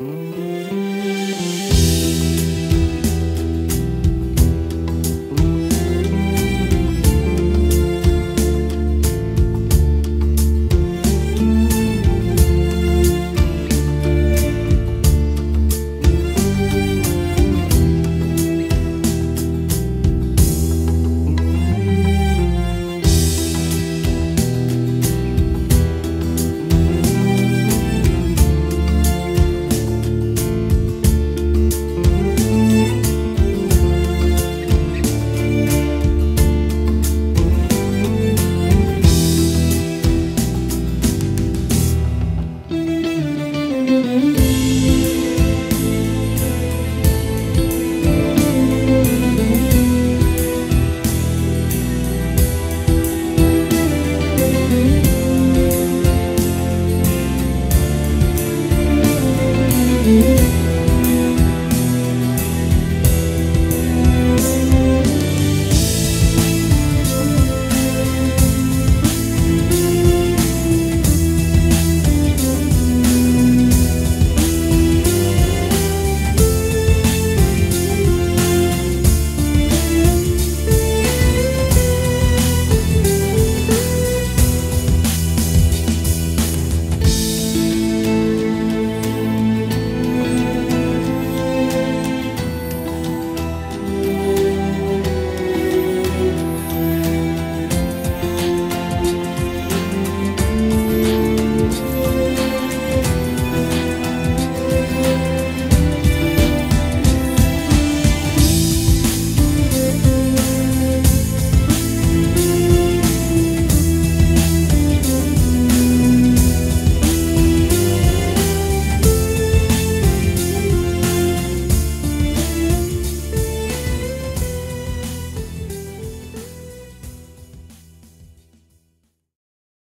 Música you.